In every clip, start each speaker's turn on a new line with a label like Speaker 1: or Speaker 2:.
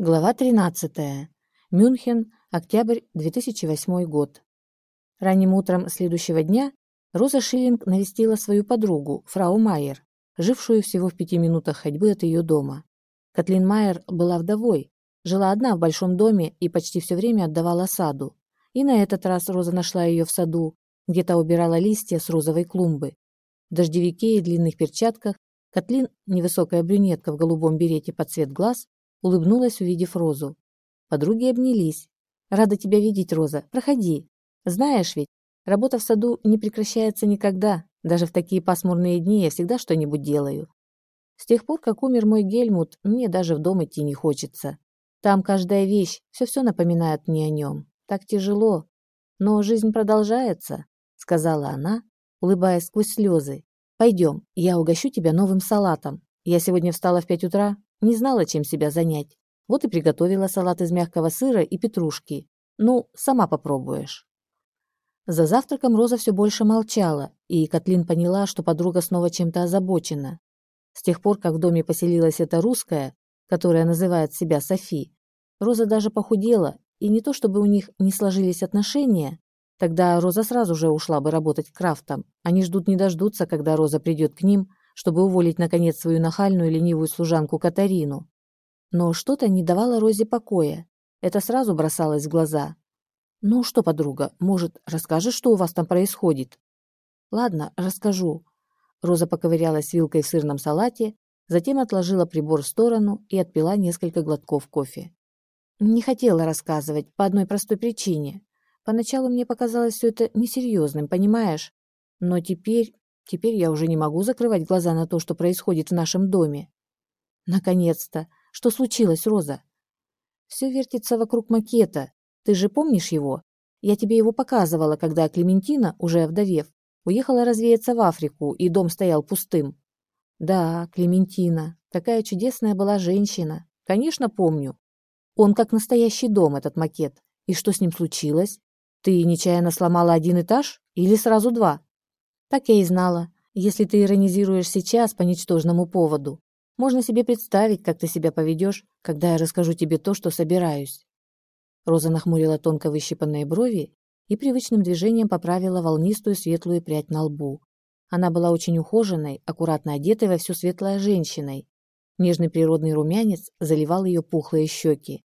Speaker 1: Глава 13. Мюнхен, октябрь 2008 год. Ранним утром следующего дня Роза Шиллинг навестила свою подругу, фрау Майер, жившую всего в пяти минутах ходьбы от ее дома. Катлин Майер была вдовой, жила одна в большом доме и почти все время отдавала саду. И на этот раз Роза нашла ее в саду, где-то убирала листья с розовой клумбы. В дождевике и длинных перчатках Катлин, невысокая брюнетка в голубом берете под цвет глаз, улыбнулась, увидев Розу. Подруги обнялись. «Рада тебя видеть, Роза. Проходи. Знаешь ведь, работа в саду не прекращается никогда. Даже в такие пасмурные дни я всегда что-нибудь делаю. С тех пор, как умер мой Гельмут, мне даже в дом идти не хочется. Там каждая вещь, все-все напоминает мне о нем. Так тяжело. Но жизнь продолжается», — сказала она, улыбаясь сквозь слезы. «Пойдем, я угощу тебя новым салатом. Я сегодня встала в пять утра, не знала, чем себя занять. Вот и приготовила салат из мягкого сыра и петрушки. Ну, сама попробуешь. За завтраком Роза все больше молчала, и Катлин поняла, что подруга снова чем-то озабочена. С тех пор, как в доме поселилась эта русская, которая называет себя Софи, Роза даже похудела, и не то чтобы у них не сложились отношения, тогда Роза сразу же ушла бы работать крафтом. Они ждут не дождутся, когда Роза придет к ним чтобы уволить, наконец, свою нахальную ленивую служанку Катарину. Но что-то не давало Розе покоя. Это сразу бросалось в глаза. «Ну что, подруга, может, расскажешь, что у вас там происходит?» «Ладно, расскажу». Роза поковырялась вилкой в сырном салате, затем отложила прибор в сторону и отпила несколько глотков кофе. Не хотела рассказывать по одной простой причине. Поначалу мне показалось все это несерьезным, понимаешь? Но теперь Теперь я уже не могу закрывать глаза на то, что происходит в нашем доме. Наконец-то. Что случилось, Роза? Все вертится вокруг макета. Ты же помнишь его? Я тебе его показывала, когда Клементина, уже овдовев, уехала развеяться в Африку, и дом стоял пустым. Да, Клементина. Такая чудесная была женщина. Конечно, помню. Он как настоящий дом, этот макет. И что с ним случилось? Ты нечаянно сломала один этаж или сразу два? Так я и знала. Если ты иронизируешь сейчас по ничтожному поводу, можно себе представить, как ты себя поведешь, когда я расскажу тебе то, что собираюсь. Роза нахмурила тонко выщипанные брови и привычным движением поправила волнистую светлую прядь на лбу. Она была очень ухоженной, аккуратно одетой во все светлой женщиной. Нежный природный румянец заливал ее пухлые щеки.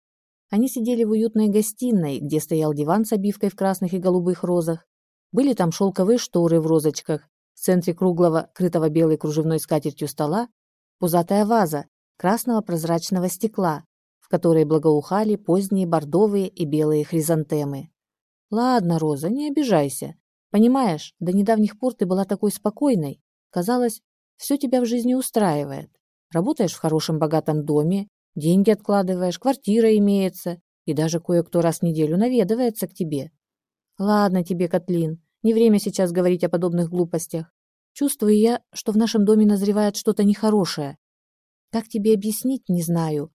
Speaker 1: Они сидели в уютной гостиной, где стоял диван с обивкой в красных и голубых розах, были там шелковые шторы в розочках, в центре круглого, крытого белой кружевной скатертью стола, пузатая ваза красного прозрачного стекла, в которой благоухали поздние бордовые и белые хризантемы. Ладно, Роза, не обижайся. Понимаешь, до недавних пор ты была такой спокойной. Казалось, все тебя в жизни устраивает. Работаешь в хорошем богатом доме, деньги откладываешь, квартира имеется, и даже кое-кто раз в неделю наведывается к тебе. Ладно тебе, Котлин, не время сейчас говорить о подобных глупостях. Чувствую я, что в нашем доме назревает что-то нехорошее. Как тебе объяснить, не знаю.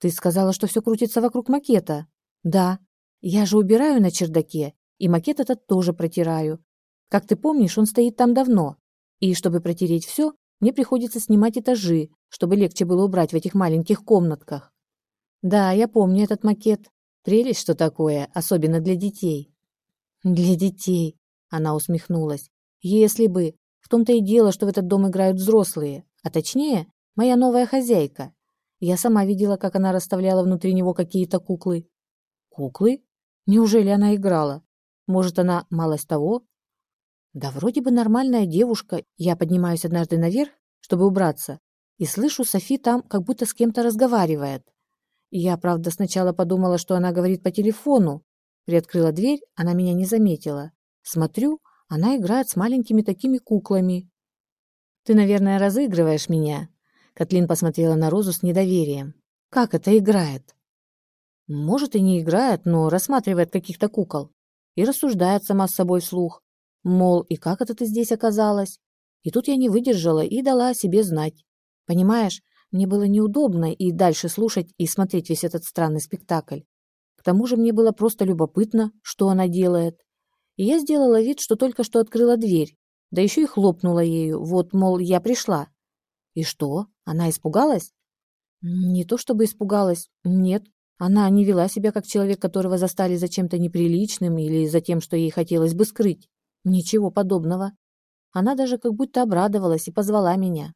Speaker 1: Ты сказала, что все крутится вокруг макета. Да. Я же убираю на чердаке, и макет этот тоже протираю. Как ты помнишь, он стоит там давно. И чтобы протереть все, мне приходится снимать этажи, чтобы легче было убрать в этих маленьких комнатках. Да, я помню этот макет. Прелесть, что такое, особенно для детей. Для детей. Она усмехнулась. Если бы. В том-то и дело, что в этот дом играют взрослые, а точнее, моя новая хозяйка. Я сама видела, как она расставляла внутри него какие-то куклы. Куклы? Неужели она играла? Может, она малость того? Да вроде бы нормальная девушка. Я поднимаюсь однажды наверх, чтобы убраться, и слышу, Софи там как будто с кем-то разговаривает. Я, правда, сначала подумала, что она говорит по телефону. Приоткрыла дверь, она меня не заметила. Смотрю, она играет с маленькими такими куклами. Ты, наверное, разыгрываешь меня. Катлин посмотрела на Розу с недоверием. Как это играет? Может и не играет, но рассматривает каких-то кукол и рассуждает сама с собой вслух. Мол, и как это ты здесь оказалась? И тут я не выдержала и дала о себе знать. Понимаешь, мне было неудобно и дальше слушать и смотреть весь этот странный спектакль. К тому же мне было просто любопытно, что она делает и я сделала вид, что только что открыла дверь, да еще и хлопнула ею, вот, мол, я пришла. И что, она испугалась? Не то чтобы испугалась, нет. Она не вела себя как человек, которого застали за чем-то неприличным или за тем, что ей хотелось бы скрыть. Ничего подобного. Она даже как будто обрадовалась и позвала меня.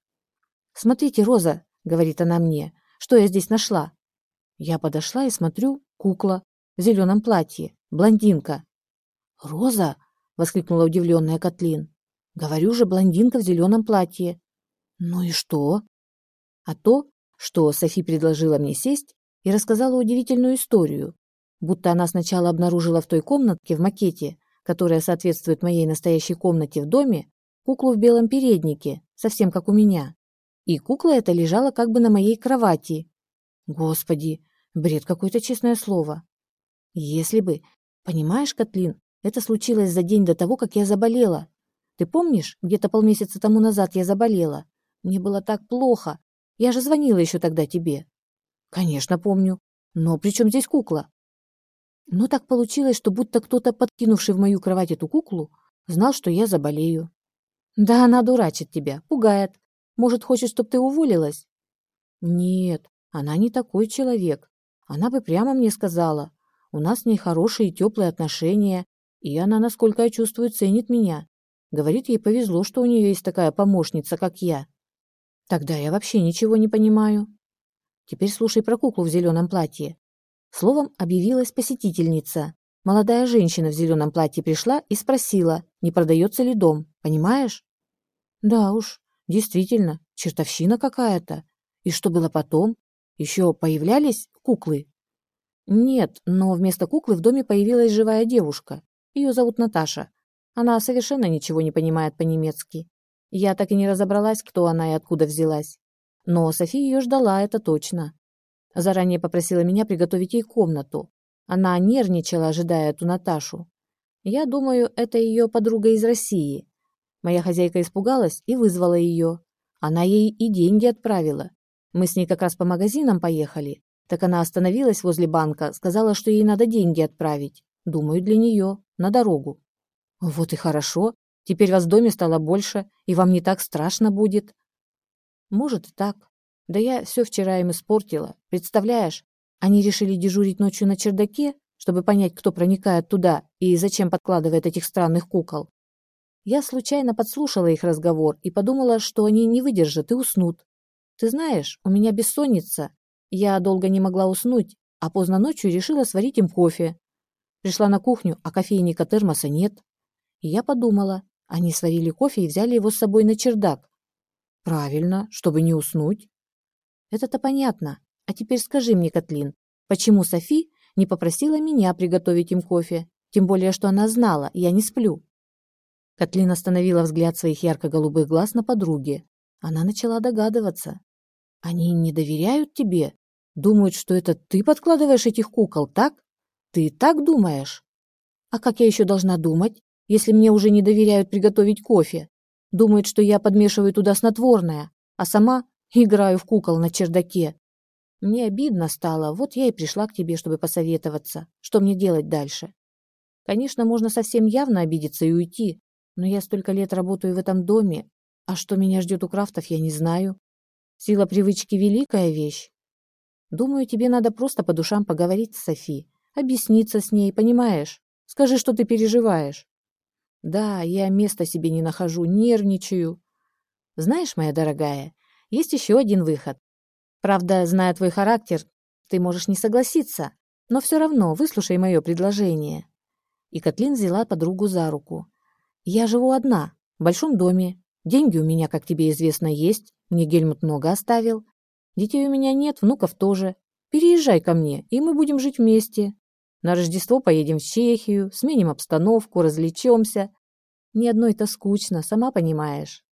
Speaker 1: «Смотрите, Роза», — говорит она мне, — «что я здесь нашла?» Я подошла и смотрю, кукла в зеленом платье, блондинка. «Роза!» — воскликнула удивленная Котлин. «Говорю же, блондинка в зеленом платье». «Ну и что?» «А то, что Софи предложила мне сесть и рассказала удивительную историю, будто она сначала обнаружила в той комнатке в макете, которая соответствует моей настоящей комнате в доме, куклу в белом переднике, совсем как у меня. И кукла эта лежала как бы на моей кровати. Господи, бред какой-то, честное слово. Если бы... Понимаешь, Котлин, это случилось за день до того, как я заболела. Ты помнишь, где-то полмесяца тому назад я заболела? Мне было так плохо. Я же звонила еще тогда тебе. Конечно, помню. Но при чем здесь кукла? Но так получилось, что будто кто-то, подкинувший в мою кровать эту куклу, знал, что я заболею. Да она дурачит тебя, пугает. Может, хочет, чтобы ты уволилась? Нет, она не такой человек. Она бы прямо мне сказала. У нас с ней хорошие и теплые отношения, и она, насколько я чувствую, ценит меня. Говорит, ей повезло, что у нее есть такая помощница, как я. Тогда я вообще ничего не понимаю. Теперь слушай про куклу в зеленом платье. Словом, объявилась посетительница. Молодая женщина в зеленом платье пришла и спросила, не продается ли дом, понимаешь? Да уж, действительно, чертовщина какая-то. И что было потом? Еще появлялись куклы? Нет, но вместо куклы в доме появилась живая девушка. Ее зовут Наташа. Она совершенно ничего не понимает по-немецки. Я так и не разобралась, кто она и откуда взялась. Но София ее ждала, это точно. Заранее попросила меня приготовить ей комнату. Она нервничала, ожидая эту Наташу. Я думаю, это ее подруга из России. Моя хозяйка испугалась и вызвала ее. Она ей и деньги отправила. Мы с ней как раз по магазинам поехали. Так она остановилась возле банка, сказала, что ей надо деньги отправить. Думаю, для нее, на дорогу. Вот и хорошо. Теперь вас в доме стало больше, и вам не так страшно будет. Может и так. Да я все вчера им испортила. Представляешь, они решили дежурить ночью на чердаке, чтобы понять, кто проникает туда и зачем подкладывает этих странных кукол. Я случайно подслушала их разговор и подумала, что они не выдержат и уснут. Ты знаешь, у меня бессонница. Я долго не могла уснуть, а поздно ночью решила сварить им кофе. Пришла на кухню, а кофейника термоса нет. И я подумала, они сварили кофе и взяли его с собой на чердак. Правильно, чтобы не уснуть. Это-то понятно. А теперь скажи мне, Котлин, почему Софи не попросила меня приготовить им кофе? Тем более, что она знала, я не сплю. Котлин остановила взгляд своих ярко-голубых глаз на подруге. Она начала догадываться. Они не доверяют тебе? Думают, что это ты подкладываешь этих кукол, так? Ты так думаешь? А как я еще должна думать? если мне уже не доверяют приготовить кофе. Думают, что я подмешиваю туда снотворное, а сама играю в кукол на чердаке. Мне обидно стало, вот я и пришла к тебе, чтобы посоветоваться, что мне делать дальше. Конечно, можно совсем явно обидеться и уйти, но я столько лет работаю в этом доме, а что меня ждет у крафтов, я не знаю. Сила привычки – великая вещь. Думаю, тебе надо просто по душам поговорить с Софи, объясниться с ней, понимаешь? Скажи, что ты переживаешь. Да, я места себе не нахожу, нервничаю. Знаешь, моя дорогая, есть еще один выход. Правда, зная твой характер, ты можешь не согласиться, но все равно выслушай мое предложение. И Котлин взяла подругу за руку. Я живу одна, в большом доме. Деньги у меня, как тебе известно, есть. Мне Гельмут много оставил. Детей у меня нет, внуков тоже. Переезжай ко мне, и мы будем жить вместе. На Рождество поедем в Чехию, сменим обстановку, развлечемся. Ни одной-то скучно, сама понимаешь.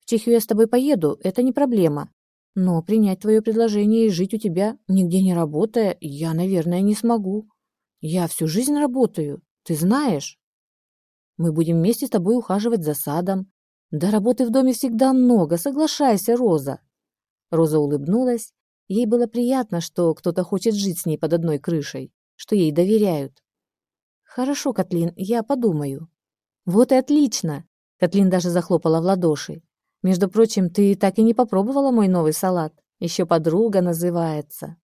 Speaker 1: В Чехию я с тобой поеду, это не проблема. Но принять твое предложение и жить у тебя, нигде не работая, я, наверное, не смогу. Я всю жизнь работаю, ты знаешь. Мы будем вместе с тобой ухаживать за садом. Да работы в доме всегда много, соглашайся, Роза. Роза улыбнулась. Ей было приятно, что кто-то хочет жить с ней под одной крышей что ей доверяют. Хорошо, Катлин, я подумаю. Вот и отлично. Катлин даже захлопала в ладоши. Между прочим, ты так и не попробовала мой новый салат. Еще подруга называется.